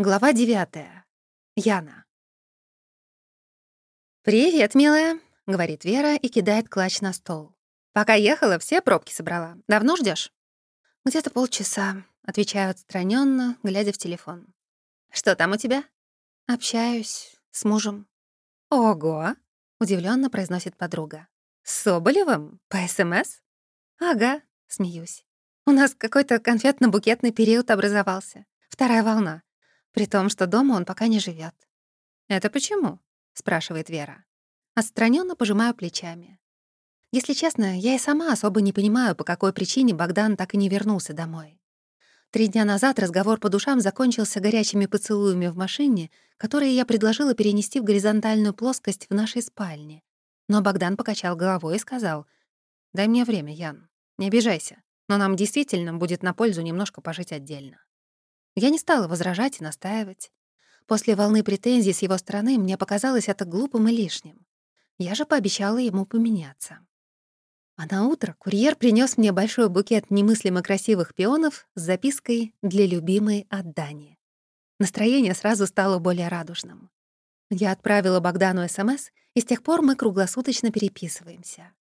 Глава 9. Яна. «Привет, милая», — говорит Вера и кидает клатч на стол. «Пока ехала, все пробки собрала. Давно ждешь? «Где-то полчаса», — отвечаю отстраненно, глядя в телефон. «Что там у тебя?» «Общаюсь с мужем». «Ого!» — удивленно произносит подруга. «С Соболевым? По СМС?» «Ага», — смеюсь. «У нас какой-то конфетно-букетный период образовался. Вторая волна. При том, что дома он пока не живет. «Это почему?» — спрашивает Вера. Отстраненно пожимаю плечами. Если честно, я и сама особо не понимаю, по какой причине Богдан так и не вернулся домой. Три дня назад разговор по душам закончился горячими поцелуями в машине, которые я предложила перенести в горизонтальную плоскость в нашей спальне. Но Богдан покачал головой и сказал, «Дай мне время, Ян, не обижайся, но нам действительно будет на пользу немножко пожить отдельно». Я не стала возражать и настаивать. После волны претензий с его стороны мне показалось это глупым и лишним. Я же пообещала ему поменяться. А на утро курьер принес мне большой букет немыслимо красивых пионов с запиской «Для любимой от Дани». Настроение сразу стало более радужным. Я отправила Богдану СМС, и с тех пор мы круглосуточно переписываемся.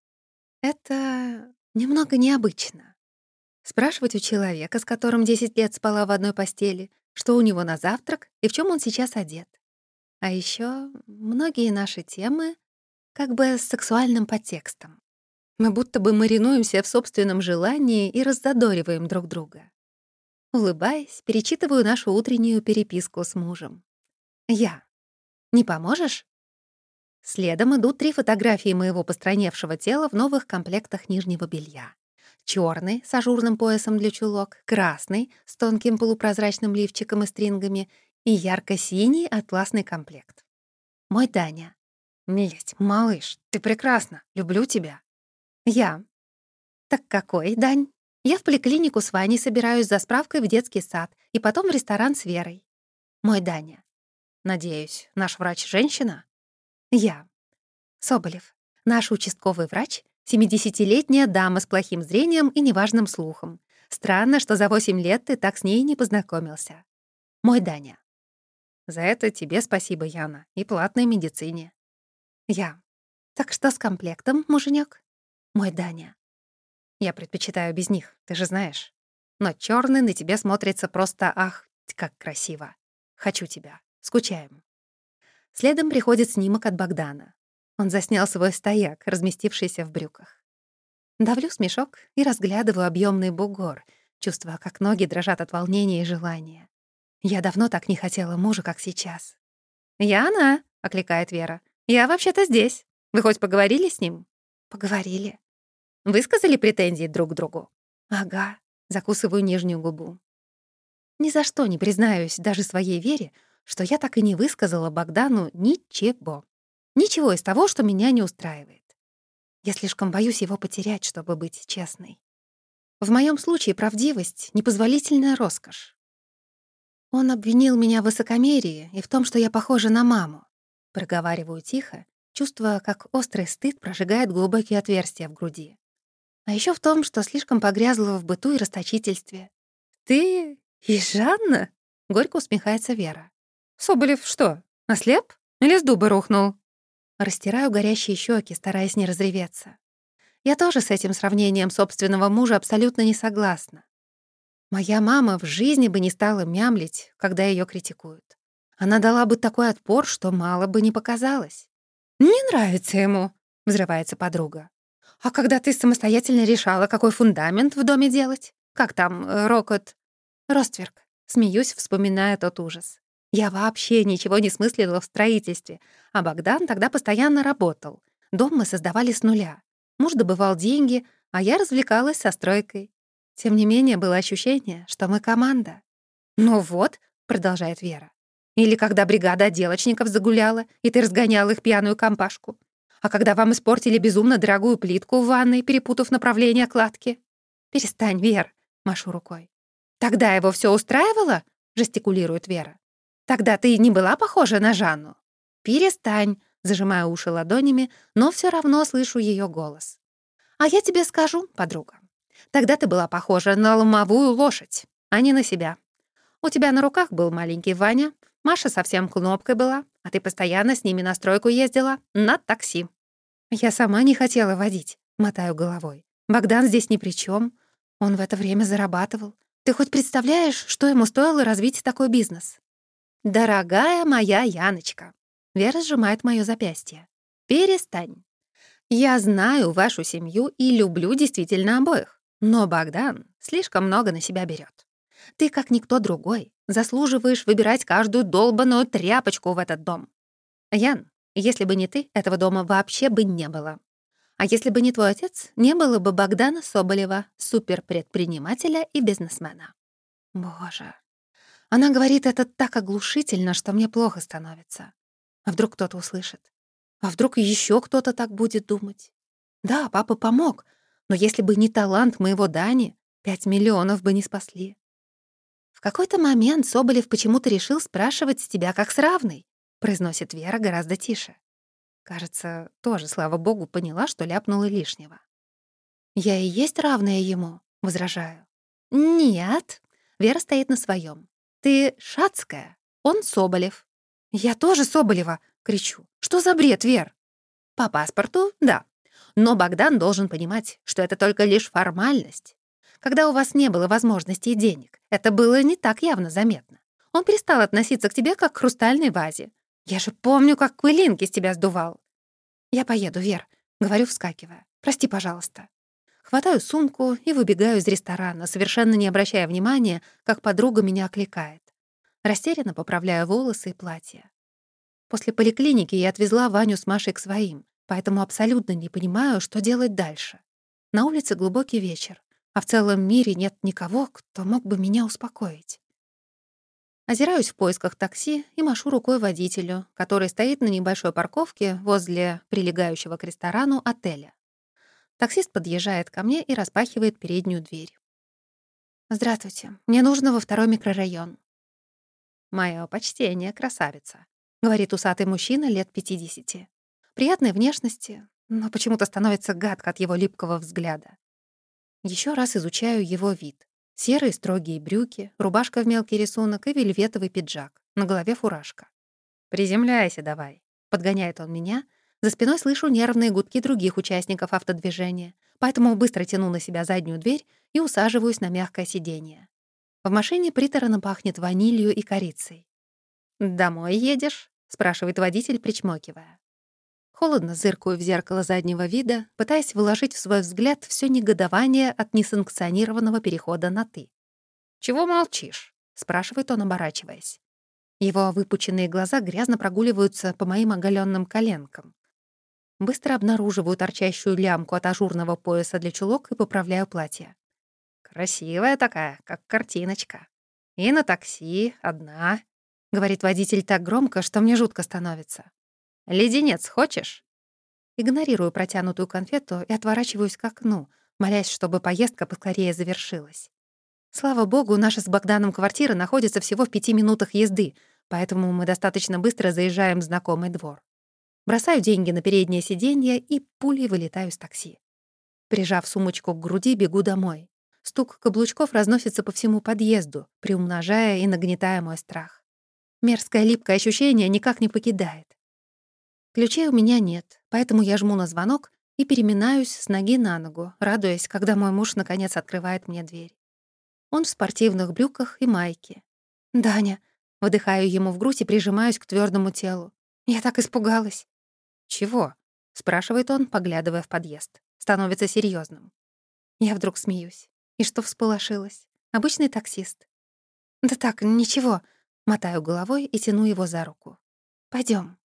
Это немного необычно. Спрашивать у человека, с которым 10 лет спала в одной постели, что у него на завтрак и в чем он сейчас одет. А еще многие наши темы как бы с сексуальным подтекстом. Мы будто бы маринуемся в собственном желании и раззадориваем друг друга. Улыбаясь, перечитываю нашу утреннюю переписку с мужем. Я. Не поможешь? Следом идут три фотографии моего постраневшего тела в новых комплектах нижнего белья черный с ажурным поясом для чулок, красный с тонким полупрозрачным лифчиком и стрингами и ярко-синий атласный комплект. Мой Даня. «Милесть, малыш, ты прекрасна, люблю тебя». Я. «Так какой, Дань?» Я в поликлинику с Ваней собираюсь за справкой в детский сад и потом в ресторан с Верой. Мой Даня. Надеюсь, наш врач — женщина? Я. Соболев. Наш участковый врач 70-летняя дама с плохим зрением и неважным слухом. Странно, что за 8 лет ты так с ней не познакомился. Мой Даня. За это тебе спасибо, Яна, и платной медицине. Я. Так что с комплектом, муженек? Мой Даня. Я предпочитаю без них, ты же знаешь. Но черный на тебе смотрится просто ах, как красиво. Хочу тебя. Скучаем. Следом приходит снимок от Богдана. Он заснял свой стояк, разместившийся в брюках. Давлю смешок и разглядываю объемный бугор, чувствуя, как ноги дрожат от волнения и желания. Я давно так не хотела мужа, как сейчас. «Я она», — окликает Вера. «Я вообще-то здесь. Вы хоть поговорили с ним?» «Поговорили». «Высказали претензии друг к другу?» «Ага», — закусываю нижнюю губу. Ни за что не признаюсь даже своей Вере, что я так и не высказала Богдану ничего. Ничего из того, что меня не устраивает. Я слишком боюсь его потерять, чтобы быть честной. В моем случае правдивость — непозволительная роскошь. Он обвинил меня в высокомерии и в том, что я похожа на маму. Проговариваю тихо, чувствуя, как острый стыд прожигает глубокие отверстия в груди. А еще в том, что слишком погрязла в быту и расточительстве. «Ты и Жанна?» — горько усмехается Вера. «Соболев что, ослеп? Или с дуба рухнул?» Растираю горящие щеки, стараясь не разреветься. Я тоже с этим сравнением собственного мужа абсолютно не согласна. Моя мама в жизни бы не стала мямлить, когда ее критикуют. Она дала бы такой отпор, что мало бы не показалось. «Не нравится ему», — взрывается подруга. «А когда ты самостоятельно решала, какой фундамент в доме делать? Как там, э, рокот?» «Ростверк», — смеюсь, вспоминая тот ужас. Я вообще ничего не смыслила в строительстве, а Богдан тогда постоянно работал. Дом мы создавали с нуля. Муж добывал деньги, а я развлекалась со стройкой. Тем не менее, было ощущение, что мы команда. «Ну вот», — продолжает Вера, «или когда бригада отделочников загуляла, и ты разгонял их пьяную компашку. А когда вам испортили безумно дорогую плитку в ванной, перепутав направление кладки?» «Перестань, Вер», — машу рукой. «Тогда его все устраивало?» — жестикулирует Вера. Тогда ты не была похожа на Жанну? Перестань, зажимая уши ладонями, но все равно слышу ее голос. А я тебе скажу, подруга. Тогда ты была похожа на ломовую лошадь, а не на себя. У тебя на руках был маленький Ваня, Маша совсем кнопкой была, а ты постоянно с ними на стройку ездила на такси». «Я сама не хотела водить», — мотаю головой. «Богдан здесь ни при чем. Он в это время зарабатывал. Ты хоть представляешь, что ему стоило развить такой бизнес?» «Дорогая моя Яночка», — Вера сжимает моё запястье. «Перестань. Я знаю вашу семью и люблю действительно обоих, но Богдан слишком много на себя берет. Ты, как никто другой, заслуживаешь выбирать каждую долбаную тряпочку в этот дом. Ян, если бы не ты, этого дома вообще бы не было. А если бы не твой отец, не было бы Богдана Соболева, суперпредпринимателя и бизнесмена. Боже. Она говорит это так оглушительно, что мне плохо становится. А вдруг кто-то услышит? А вдруг еще кто-то так будет думать? Да, папа помог, но если бы не талант моего Дани, пять миллионов бы не спасли. В какой-то момент Соболев почему-то решил спрашивать с тебя как с равной, произносит Вера гораздо тише. Кажется, тоже, слава богу, поняла, что ляпнула лишнего. «Я и есть равная ему», — возражаю. «Нет», — Вера стоит на своем. «Ты Шацкая, он Соболев». «Я тоже Соболева», — кричу. «Что за бред, Вер?» «По паспорту — да. Но Богдан должен понимать, что это только лишь формальность когда у вас не было возможностей и денег. Это было не так явно заметно. Он перестал относиться к тебе как к хрустальной вазе. Я же помню, как пылинки с тебя сдувал. Я поеду, Вер, говорю, вскакивая. Прости, пожалуйста. Хватаю сумку и выбегаю из ресторана, совершенно не обращая внимания, как подруга меня окликает. Растерянно поправляю волосы и платье. После поликлиники я отвезла Ваню с Машей к своим, поэтому абсолютно не понимаю, что делать дальше. На улице глубокий вечер а в целом мире нет никого, кто мог бы меня успокоить. Озираюсь в поисках такси и машу рукой водителю, который стоит на небольшой парковке возле прилегающего к ресторану отеля. Таксист подъезжает ко мне и распахивает переднюю дверь. «Здравствуйте, мне нужно во второй микрорайон». «Моё почтение, красавица», — говорит усатый мужчина лет 50. Приятной внешности, но почему-то становится гадко от его липкого взгляда. Еще раз изучаю его вид. Серые строгие брюки, рубашка в мелкий рисунок и вельветовый пиджак. На голове фуражка. «Приземляйся давай», — подгоняет он меня. За спиной слышу нервные гудки других участников автодвижения, поэтому быстро тяну на себя заднюю дверь и усаживаюсь на мягкое сиденье. В машине приторно пахнет ванилью и корицей. «Домой едешь?» — спрашивает водитель, причмокивая. Холодно зыркаю в зеркало заднего вида, пытаясь вложить в свой взгляд все негодование от несанкционированного перехода на «ты». «Чего молчишь?» — спрашивает он, оборачиваясь. Его выпученные глаза грязно прогуливаются по моим оголенным коленкам. Быстро обнаруживаю торчащую лямку от ажурного пояса для чулок и поправляю платье. «Красивая такая, как картиночка. И на такси, одна», — говорит водитель так громко, что мне жутко становится. «Леденец хочешь?» Игнорирую протянутую конфету и отворачиваюсь к окну, молясь, чтобы поездка поскорее завершилась. Слава богу, наша с Богданом квартира находится всего в пяти минутах езды, поэтому мы достаточно быстро заезжаем в знакомый двор. Бросаю деньги на переднее сиденье и пулей вылетаю с такси. Прижав сумочку к груди, бегу домой. Стук каблучков разносится по всему подъезду, приумножая и нагнетая мой страх. Мерзкое липкое ощущение никак не покидает. Ключей у меня нет, поэтому я жму на звонок и переминаюсь с ноги на ногу, радуясь, когда мой муж наконец открывает мне дверь. Он в спортивных брюках и майке. «Даня», — выдыхаю ему в грудь и прижимаюсь к твердому телу. «Я так испугалась». «Чего?» — спрашивает он, поглядывая в подъезд. Становится серьезным. Я вдруг смеюсь. И что всполошилась? Обычный таксист. «Да так, ничего», — мотаю головой и тяну его за руку. Пойдем.